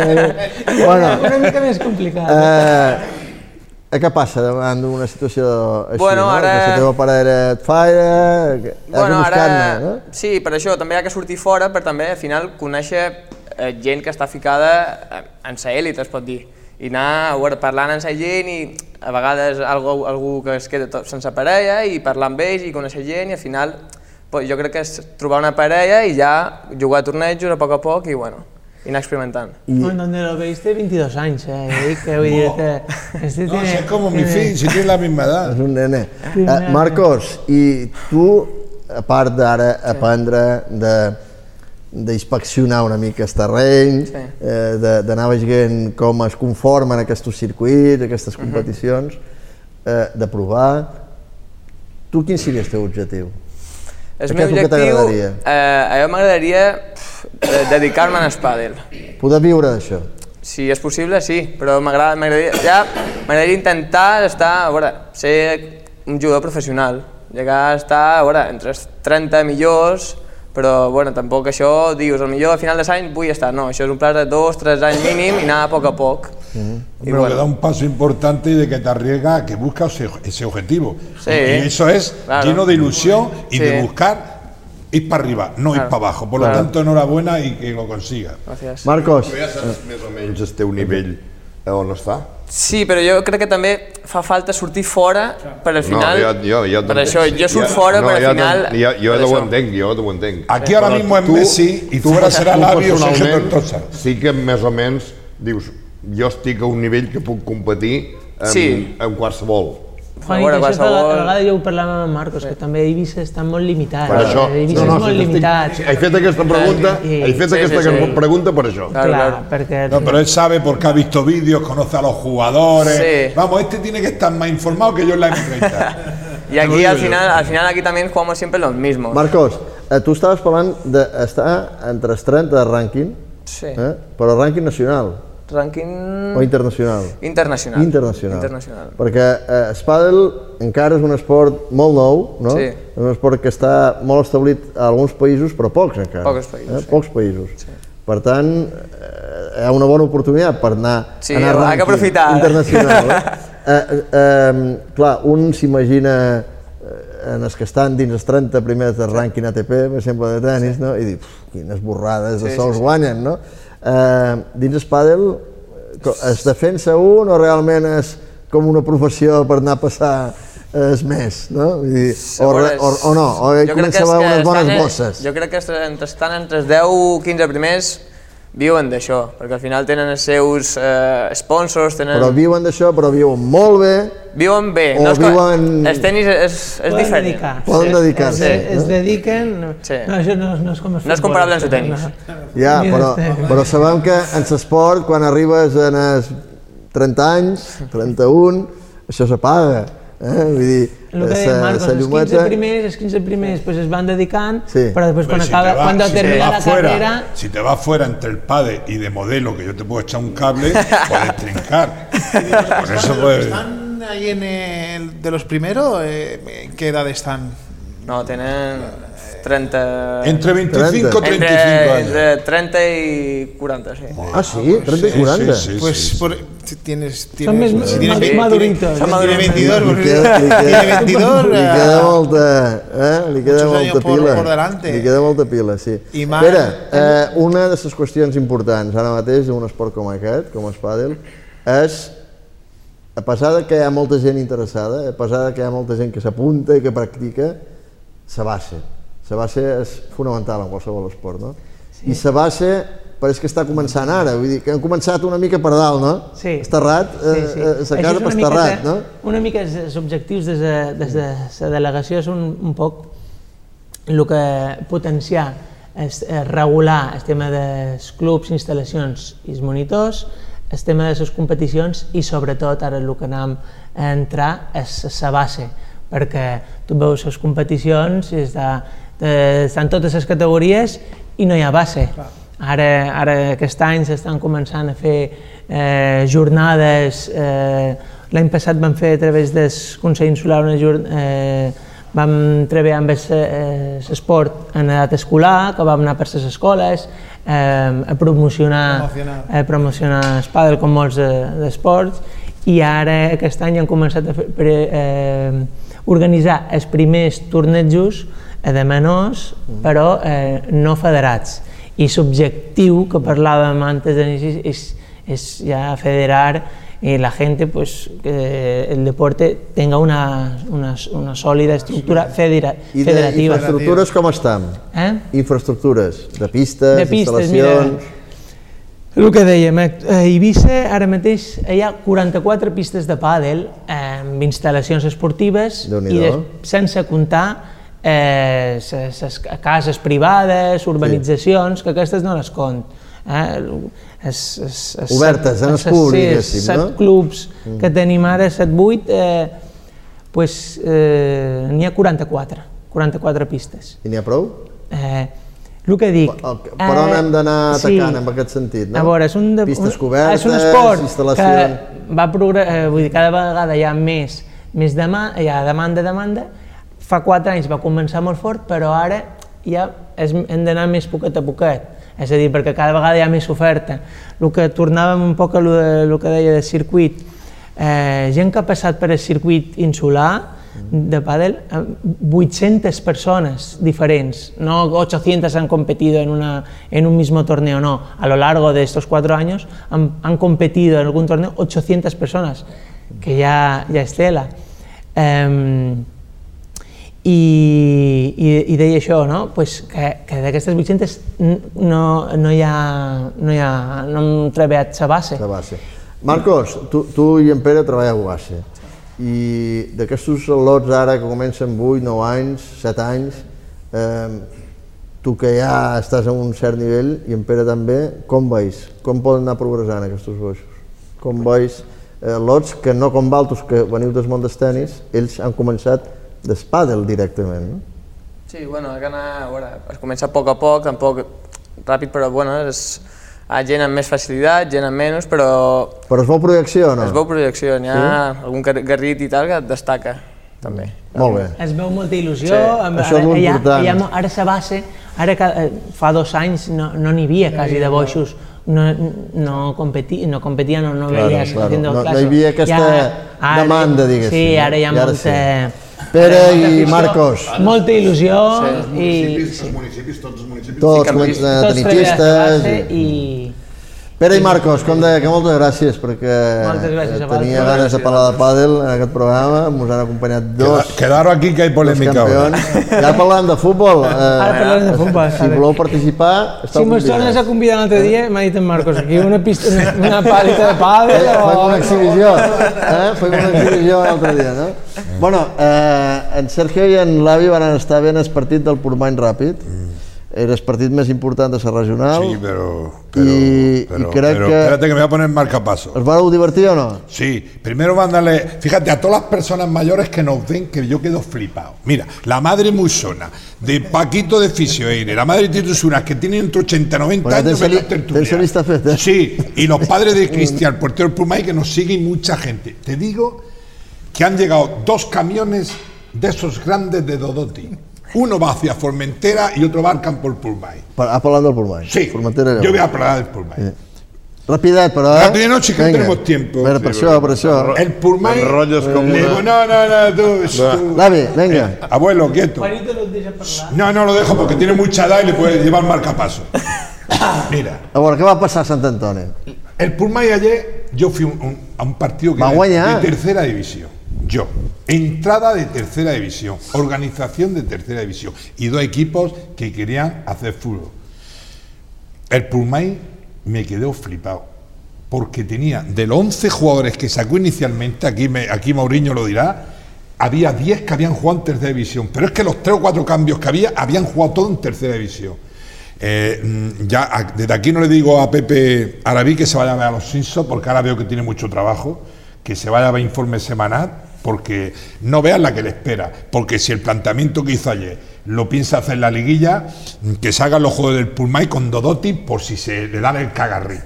Bueno, Una mica més complicat. eh, eh, què passa davant d'una situació així, Bueno, no? ara- Que la teva parella et falla, Bueno, ara... no? Sí, per això també hi ha que sortir fora per també al final conèixer eh, gent que està ficada eh, en sa èlit, es pot dir. I anar parlant amb sa gent i a vegades algú, algú que es queda tot sense parella i parlar amb ells i conèixer gent i al final pues, jo crec que és trobar una parella i ja jugar a tornejos a poc a poc i bueno, i anar experimentant. I, Bueno, donde lo veis té 22 anys, eh? Que vull dir que... Este No, tiene- si es como mi tiene- fin, si tiene la misma edad. És un nene. Eh, Marcos, i tu, a part d'ara aprendre de d'inspeccionar una mica els terrenys, Sí. eh, de- d'anar veient com es conformen aquests circuits, aquestes competicions, eh, de provar, tu quin seria el teu objectiu? El Què meu és el que objectiu, t'agradaria? eh, a mi m'agradaria eh, dedicar-me a l'espàdel. Poder viure d'això. Si és possible, sí, però m'agrada- m'agradaria ja, m'agradaria intentar estar, a veure, ser un jugador professional, llegar a estar, a veure, entre els 30 millors, però bueno, tampoc això dius, al millor a final de l'any vull estar, no, això és un pla de dos, tres anys mínim i anar a poc a poc. I Pero bueno. que da un paso importante y de que te arriesga a que buscas ese, ese objetivo. Sí. Y eso es Claro. lleno de ilusión y Sí. de buscar ir para arriba, no ir Claro. para abajo. Por lo Claro. tanto, enhorabuena y que lo consigas. Gràcies. Marcos, Tu ja saps més o menys el teu nivell on està? Sí, però jo crec que també fa falta sortir fora per al final... no, jo, jo, jo per això, jo surt ja- fora no, per al final... Ja, jo per ho entenc, jo ho entenc. Aquí ahora Però mismo es tu- Messi y tu tu Labio Sergio Tortosa. Sí que més o menys dius, jo estic a un nivell que puc competir amb, Sí. amb qualsevol. Juan, A veure, això a qualsevol- vegades jo ho parlàvem amb Marcos, que també Eivissa està molt limitat. Per això, Eivissa és molt si t'estic- limitat. He fet aquesta pregunta, Sí, he fet sí, aquesta sí, sí. pregunta per això. Claro, Clar, claro. perquè... No, pero él sabe porque ha visto vídeos, conoce a los jugadores. Sí. Vamos, este tiene que estar más informado que yo en la M30. *laughs* Y aquí al final, al final aquí también jugamos siempre los mismos. Marcos, eh, tu estaves parlant d'estar entre els 30 de rànquing, Sí. eh? però rànquing nacional Ranking o internacional? internacional. Internacional. Internacional. Perquè eh, el pàdel encara és un esport molt nou, no? Sí. És un esport que està molt establit a alguns països, però pocs encara. Pocs països, Eh? sí. Pocs països. Per tant, eh, hi ha una bona oportunitat per anar, Sí, anar a que rànquing aprofitar. internacional. Eh? *laughs* eh, eh, eh, clar, un s'imagina eh, en els que estan dins els 30 primers del rànquing ATP, per exemple, de tenis, no? i diu, "Pf, quines borrades de Sí, sols sí, sí. guanyen, no? Eh, dins el pàdel, co- es defensa un o realment és com una professió per anar a passar és més, no? Vull dir, o, re, o, o no, o comença a unes bones estan- bosses. Jo crec que est- entre, estan entre els 10-15 primers viuen d'això, perquè al final tenen els seus eh, sponsors, tenen... Però viuen d'això, però viuen molt bé, viuen bé. o no és viuen- El tenis és, és Poden diferent. dedicar. Poden Sí. dedicar-se, Es, es no? dediquen... No, Sí. no, això no, no és com el No és futbol. comparable amb el tenis. ja, Ni però, però sabem que en l'esport, quan arribes en els 30 anys, 31, això s'apaga. Eh? Vull dir, El que deia Marcos, els 15 llumeta- primers, els 15 primers pues es van dedicant, Sí. però després quan si acaba, vas- cuando si te termina la fuera, carrera, Si te vas fuera entre el padre y de modelo, que yo te puedo echar un cable, *laughs* puedes trincar. Por eso pues... ¿Están ahí en el, de los primeros? Eh, ¿En qué edad están? No, tenen 30... Entre 25 y 35 entre, años. entre 30 y 40, sí. Ah, sí? 30 i Sí, 40? sí, sí, Pues sí. por- si tienes, Son tienes, más- si tienes más ve- maduritos. Tiene, Son tiene 22, Li pues, queda, li tiene queda, 22. li eh, queda molta, eh? li queda molta por- pila. por delante. Li queda molta pila, sí. I Espera, eh, una de les qüestions importants ara mateix d'un esport com aquest, com el pàdel, és a pesar de que hi ha molta gent interessada, a pesar de que hi ha molta gent que s'apunta i que practica, la base. La base és fonamental en qualsevol esport, no? Sí. I la base pareix que està començant ara, vull dir que han començat una mica per dalt, no? Sí. Esterrat, eh, Sí, sí. eh, és casa per no? Una mica els, objectius des de, des de la delegació és un, un poc el que potenciar és, és regular el tema dels clubs, instal·lacions i els monitors, el tema de les competicions i sobretot ara el que anem a entrar és la base, perquè tu veus les competicions i està, eh, estan totes les categories i no hi ha base. Ara, ara aquest any s'estan començant a fer eh, jornades, eh, l'any passat vam fer a través del Consell Insular una jornada, eh, vam treballar amb l'esport en edat escolar, que vam anar per les escoles, eh, a promocionar, a promocionar el pàdel com molts eh, d'esports, i ara aquest any han començat a fer, pre, eh, organitzar els primers tornejos a de menors, però eh, no federats. I l'objectiu que parlàvem antes d'inici és, és ja federar y la gente, pues, que el deporte tenga una, una, una sòlida estructura federa, I de federativa. infraestructures com estan? Eh? Infraestructures, de pistes, De pistes, mira, instal·lacions... El que dèiem, a Eivissa ara mateix hi ha 44 pistes de pàdel amb instal·lacions esportives i des, sense comptar eh, ses, ses cases privades, urbanitzacions, que aquestes no les compte. Eh? Es, es, es, Obertes, en es- el públic, sí, set no? clubs Mm. que tenim ara, 7-8, eh, pues, eh, n'hi ha 44, 44 pistes. I n'hi ha prou? Eh, el que dic... Per on hem d'anar atacant en aquest sentit, no? A veure, és un, de, Pistes un, cobertes, és un esport instal·lacions... que va progre eh, vull dir, cada vegada hi ha més, més dema hi ha demanda, demanda. Fa quatre anys va començar molt fort, però ara ja és, hem d'anar més poquet a poquet. És a dir, perquè cada vegada hi ha més oferta. El que tornàvem un poc a lo, de, lo que deia del circuit, eh, gent que ha passat per el circuit insular, de pádel, eh, 800 personas diferentes, no 800 han competido en, una, en un mismo torneo, no. A lo largo de estos cuatro años han, han competido en algún torneo 800 personas, que ya, ya es tela. Eh, i, i, i deia això, no? pues que, que d'aquestes 800 n- no, no hi ha, no hi ha, no hem treballat la base. La base. Marcos, tu, tu i en Pere treballeu a base. I d'aquests lots ara que comencen 8, 9 anys, 7 anys, eh, tu que ja estàs a un cert nivell i en Pere també, com veus? Com poden anar progressant aquests boixos? Com veus eh, lots que no com valtos que veniu del món dels tenis, ells han començat d'espàdel directament, no? Sí, bueno, ha d'anar, a veure, es comença a poc a poc, tampoc ràpid, però bueno, és, hi ha gent amb més facilitat, gent amb menys, però Però es veu projecció o no? es veu projecció, n'hi ha algun gar- garrit i tal que et destaca, també. Molt bé. Es veu molta il·lusió, Sí. amb, Això és ara, molt hi ha, important. hi ha, ara la base, ara ca, eh, fa dos anys no n'hi no havia quasi de boixos, no, no, competi, no competia, no, no Claro, veies claro. No- no hi havia aquesta ara- demanda, diguéssim, Sí, ara hi ha no? Ara molta... sí. Pere i Marcos. Molta il·lusió Els i... municipis, els municipis, tots els municipis... Tots, a Tots treballen a base i- i... Pere i Marcos, com deia, que moltes gràcies perquè Moltes gràcies eh, tenia ganes de parlar de pàdel en aquest programa, ens han acompanyat dos, Queda- Quedaros aquí que polémica ahora. campions. Ja parlant de futbol, *laughs* eh, Ara de futbol, si voleu participar, Si mos tornes a convidar un altre dia, m'ha dit en Marcos, aquí una, pista, una, una palita de pàdel Eh, o... fem una exhibició, eh? fem una exhibició l'altre dia, no? Bueno, eh, en Sergio i en Lavi van estar ben el partit del Portmany Ràpid, era el partit més important de la regional. Sí, pero, pero, Y- pero, y creo pero que- espérate que me voy a poner marcapaso. Us vareu divertir o no? Sí, primero mándale, fíjate, a todas las personas mayores que nos ven, que yo quedo flipado. Mira, la madre Musona, de Paquito de Fisioeire, la madre Tito Suras, que tienen entre 80 y 90 Bueno, años, feta, eh? Sí, y los *laughs* padres de Cristian, portero del Pulmay, que nos siguen mucha gente. Te digo que han llegado dos camiones de esos grandes de Dodoti. Uno va hacia Formentera y otro va al campo del Pulmay. Pa- Ah, del Portmany. Sí, Formentera, yo voy a hablar del Pulmay. Rapidet, però, eh? Rápido, no, sí que no Vinga. tenemos tiempo. Veure, per això, per això. El Pulmay. Enrotlles com Le digo, no, no, no, tú, *laughs* tú. Lavi, vinga. Abuelo, quieto. Juanito no parlar. No, no lo dejo porque tiene mucha edad y le puede llevar marcapaso. Mira, A veure, què va passar a Sant Antoni? el Pulmay ayer, yo fui un- un- a un partido que Va era guanyar. de tercera división. Yo, entrada de tercera división, organización de tercera división y dos equipos que querían hacer fútbol. El Pulmay me quedé flipado. Porque tenía, de los 11 jugadores que sacó inicialmente, aquí, aquí Mauriño lo dirá, había 10 que habían jugado en tercera división. Pero es que los 3 o 4 cambios que había, habían jugado todo en tercera división. Eh, mm, ya desde aquí no le digo a Pepe Arabí que se vaya a ver a los Simpsons, porque ahora veo que tiene mucho trabajo, que se vaya a ver informe semanal, porque no vean la que le espera. Porque si el planteamiento que hizo ayer lo piensa hacer la liguilla, que se hagan los juegos del Pulmay con Dodoti por si se le da el cagarrí.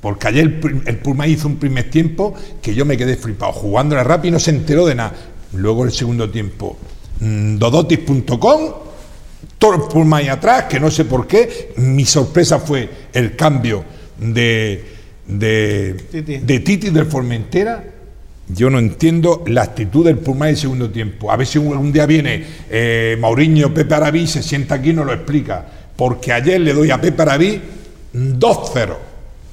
Porque ayer el, el Pulmay hizo un primer tiempo que yo me quedé flipado. Jugando la rápido y no se enteró de nada. Luego el segundo tiempo, mm, dodotis.com, todo el Pulmay atrás, que no sé por qué. Mi sorpresa fue el cambio de, de, Titi. de Titi del Formentera. Yo no entiendo la actitud del Pulmay en segundo tiempo. A ver si un, un día viene eh, Mauriño, Pepe Arabí, se sienta aquí y nos lo explica. Porque ayer le doy a Pepe Arabí 2-0.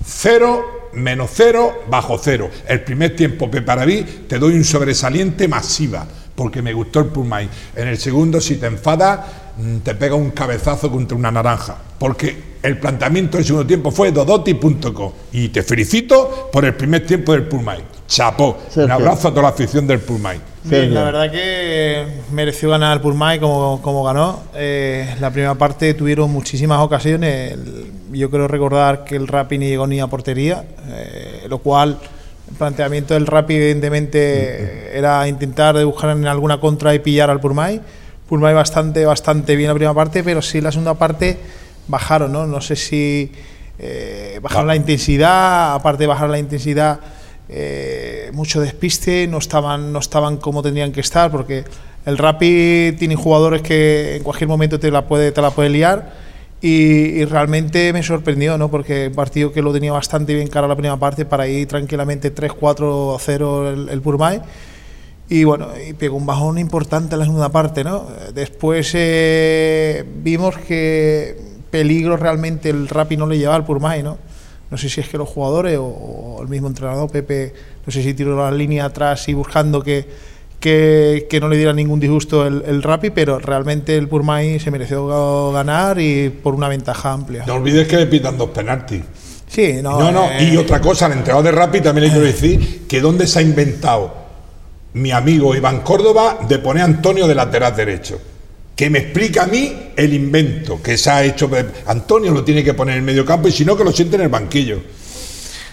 0 menos 0 bajo 0. El primer tiempo, Pepe Arabí, te doy un sobresaliente masiva, porque me gustó el Pulmay. En el segundo, si te enfadas, mm, te pega un cabezazo contra una naranja, porque el planteamiento del segundo tiempo fue dodoti.com. Y te felicito por el primer tiempo del Pulmay. Chapó. Sergio. Un abrazo a toda la afición del Pulmay. Bien, la verdad que mereció ganar el Purmay como, como ganó. Eh, la primera parte tuvieron muchísimas ocasiones. El- yo creo recordar que el Rappi ni llegó ni a portería, eh, lo cual el planteamiento del Rappi evidentemente *laughs* era intentar de buscar en alguna contra y pillar al Purmay. Purmay bastante, bastante bien la primera parte, pero sí la segunda parte bajaron, ¿no? No sé si eh, bajaron la intensidad, aparte de bajar la intensidad, eh, mucho despiste, no estaban, no estaban como tendrían que estar, porque el Rapid tiene jugadores que en cualquier momento te la puede, te la puede liar. Y, realmente me sorprendió, ¿no? Porque un partido que lo tenía bastante bien cara la primera parte para ir tranquilamente 3-4-0 el, el Purmay. Y bueno, y pegó un bajón importante en la segunda parte, ¿no? Después eh, vimos que peligro realmente el Rapid no le llevaba al Purmay, ¿no? No sé si es que los jugadores o, o el mismo entrenador, Pepe, no sé si tiró la línea atrás y buscando que, que, que no le diera ningún disgusto el, el Rapid, pero realmente el Purmay se mereció ganar y por una ventaja amplia. No olvides que le pitan dos penaltis. Sí, no, No, no, eh, y otra cosa, al entrenador de Rapid también le quiero decir que dónde se ha inventado mi amigo Iván Córdoba de poner a Antonio de lateral derecho. Que me explica a mí el invento que se ha hecho. Antonio lo tiene que poner en el medio campo y si no, que lo siente en el banquillo.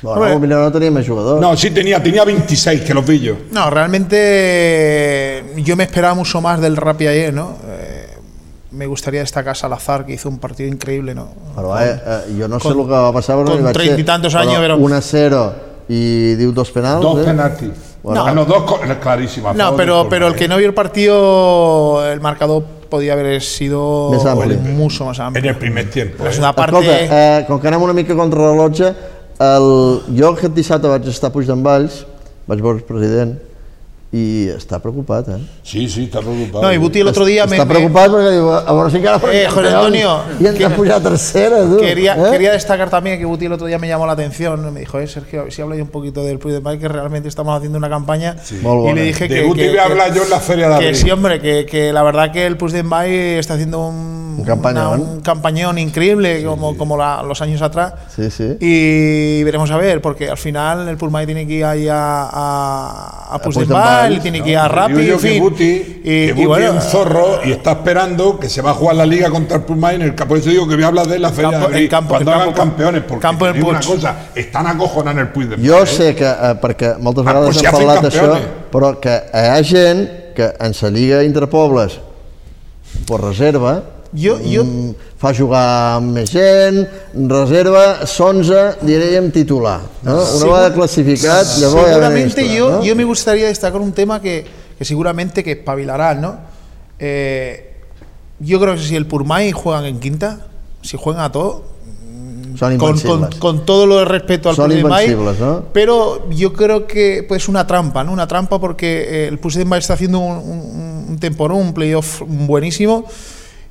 Bueno, no. No, sí tenía, tenía 26, que los vi yo. No, realmente eh, yo me esperaba mucho más del Rappi ayer, ¿no? Eh, me gustaría destacar a Salazar, que hizo un partido increíble, ¿no? Eh, eh, jo no sé el que va passar, però con treinta y tantos años, pero- 1-0 i diu dos penals. Dos penaltis. Bueno, Ah, no, dos co- clarísimas. a No, pero, pero el que no vio el partido, el marcador podía haber sido Més ampli. mucho más En amplio. el primer tiempo. La ¿eh? segunda parte, Escolta, eh, com que anem una mica contra el rellotge, el, jo aquest dissabte vaig estar a Puigdemvalls, vaig veure el president, i està preocupat, eh? Sí, sí, está preocupado. no, y Buti el otro día me, Està me- preocupat perquè diu, a veure si encara Eh, José Antonio, i ens que- ha pujat a tercera, tu. quería, eh? quería destacar también que Buti el otro día me llamó la atención. Me dijo, eh, Sergio, si habla un poquito del Puigdemont, que realmente estamos haciendo una campaña. Molt Y le dije De que, Guti que- voy a que- hablar yo en la feria de que abril. sí, hombre, que, que la verdad que el Puigdemont está haciendo un, Un campañón. una- un campañón increíble, como, como la- los años atrás. Sí, sí. Y veremos a ver, porque al final el Pulmay tiene que ir ahí a, a, a Puigdemont, Puigdemont, tiene que ir yo en que fin. Guti, y, que y bueno, es un zorro y está esperando que se va a jugar la liga contra el Pulmay en el campo. Por eso digo que voy a hablar de la feria Campo- de abril, el campo- cuando el hagan campo- campeones. Porque campo del una Puig. cosa, están acojonados en el Puigdemont. Jo ¿eh? sé que, eh, perquè moltes Ah, vegades si hem parlat d'això, però que hi ha gent que en la Lliga Interpobles per reserva Jo- jo- mm, fa jugar més gent, reserva s'11, diríem, titular. No? Una vegada classificat, llavors ja seguramente ven yo, ¿no? yo me gustaría destacar un tema que, que seguramente que espabilarán, ¿no? Eh, yo creo que si el Purmay juegan en quinta, si juegan a todo, con, con, con todo lo de respeto al Puigdemont, ¿no? pero yo creo que pues una trampa, ¿no? Una trampa porque eh, el Puigdemont está haciendo un, un, un temporón, un playoff buenísimo.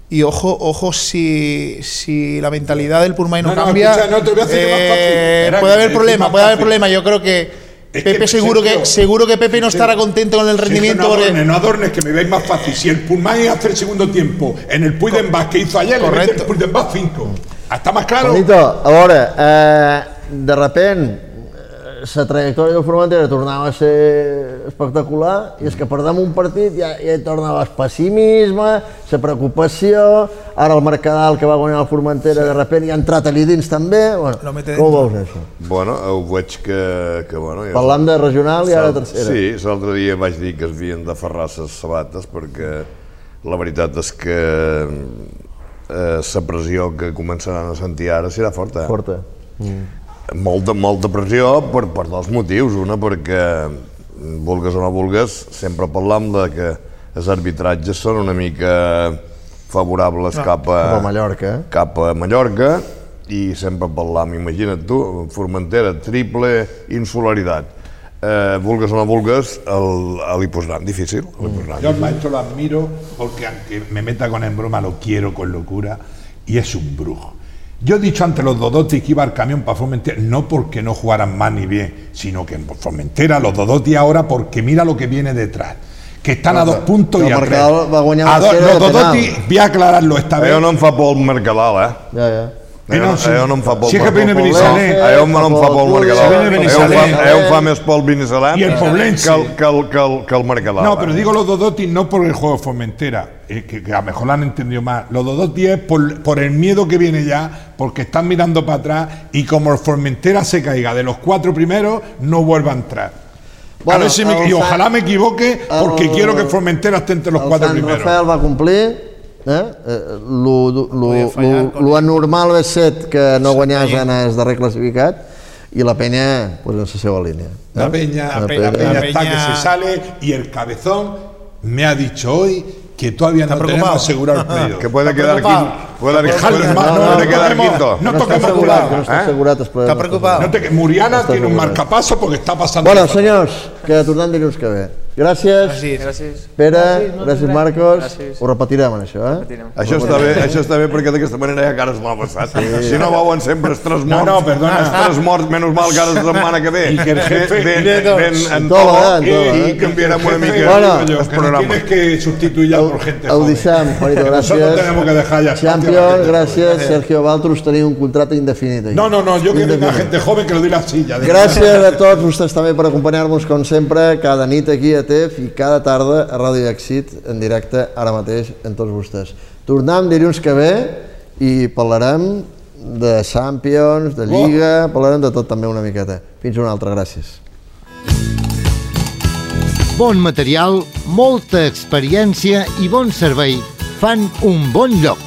Y ojo, ojo si, si la mentalidad del Purmay no, No, no, cambia, escucha, no, te voy a decir que más fácil. eh, puede haber problema, puede haber problema. Yo creo que Es Pepe que, seguro que seguro que Pepe no estará contento con el Sergio, rendimiento no porque- adornes, no adornes, que me veis más fácil. Si el Pulmay hace el segundo tiempo en el Puigdemont que hizo ayer, le mete Correcto. el Puigdemont 5. ¿Está más claro? Juanito, a veure, eh, de repent, eh, la trajectòria del Formentera tornava a ser espectacular i és que perdem un partit ja, ja hi tornava el pessimisme, la preocupació, ara el Mercadal que va guanyar el Formentera de repent ja ha entrat allà dins també, bueno, Lo mete com ho veus això? Bueno, ho veig que... que bueno, jo- Parlam de regional i ara tercera. Sí, l'altre dia vaig dir que es havien de ferrar les sabates perquè la veritat és que eh, la pressió que començaran a sentir ara serà forta. eh? Forta. Molta, molta pressió per, per dos motius. Una perquè, vulgues o no vulgues, sempre parlam de que els arbitratges són una mica favorables cap a, Cap a Mallorca. cap a Mallorca i sempre parlam, imagina't tu, Formentera, triple insularitat. Eh, vulgues o no vulgues, el, el hi posaran difícil. El hi posaran Yo al maestro lo admiro porque aunque me meta con en broma, lo quiero con locura y es un brujo. Yo he dicho ante los Dodotis que iba al camión para Formentera, no porque no jugaran mal ni bien, sino que en Formentera, los Dodotis ahora, porque mira lo que viene detrás. Que están a dos puntos el y a tres. marcador va a guanyar A dos- los. Dodotis, voy a aclararlo esta vez. Allò no por el Mercadal, eh? Ja, ja. Eh, no, Allò, sí. allò no em fa por Sí que viene por- Benissanet. Allò no em fa por el Mercadal. Sí, viene Benissanet. Allò em fa- allò em fa més por el Benissanet Y el Poblense. que el, que el, que el, que el Mercadal. No, pero eh? digo los Dodotis no por el juego de Formentera, eh, que, que a lo mejor lo han entendido mal. Los Dodotis es por, por el miedo que viene ya, porque están mirando para atrás y como el Formentera se caiga de los cuatro primeros, no vuelva a entrar. a Bueno, ver si me, el y Fa- ojalá me equivoque, porque el- quiero que Formentera esté entre los el cuatro Sant primeros. Rafael va complir, eh? Eh, lo, lo, lo, com- lo anormal és set que no guanyàs en el darrer classificat i la penya pues, en la seva línia. eh? La peña, La la Peña. peña, la está que se sale y el cabezón me ha dicho hoy que todavía no tenemos preocupado? asegurado el playoff. Que puede ¿Está quedar preocupado? quinto. Puede, puede- mano, puede no quedar quinto. no No està toquemos assegurat, culado, no està eh? assegurat. Està preocupat? No te, que Muriana Està tiene un assegurat. marcapaso porque está pasando. Bueno, senyors, que tornem dilluns que ve. Gràcies, Gràcies. Gràcies. Pere, Gràcies, gràcies. Marcos. Gràcies. Ho repetirem, això, eh? Repetirem. Això està bé, això està bé perquè d'aquesta manera ha cares mal passat. Si no veuen sempre els tres morts, no, perdona. els tres morts, menys mal que ara la setmana que ve. I que el jefe- ven, ven, en tola eh, en tola, i eh. canviarem una mica Bueno, el programa. tienes que sustituir ya por gente joven. deixem, Juanito, Que Nosotros gràcies. tenemos que dejar ya Champions, gràcies. Sergio Valtros, teniu un contracte indefinit. aquí. No, no, no, yo que venga Indefinit. gente joven que le doy la silla. Gràcies a tots vostès també per acompanyar-nos, com sempre, cada nit aquí a TEF i cada tarda a Ràdio Èxit, en directe, ara mateix, en tots vostès. Tornem dilluns que ve i parlarem de Champions, de Lliga, parlarem de tot també una miqueta. Fins una altra, gràcies. Bon material, molta experiència i bon servei fan un bon lloc.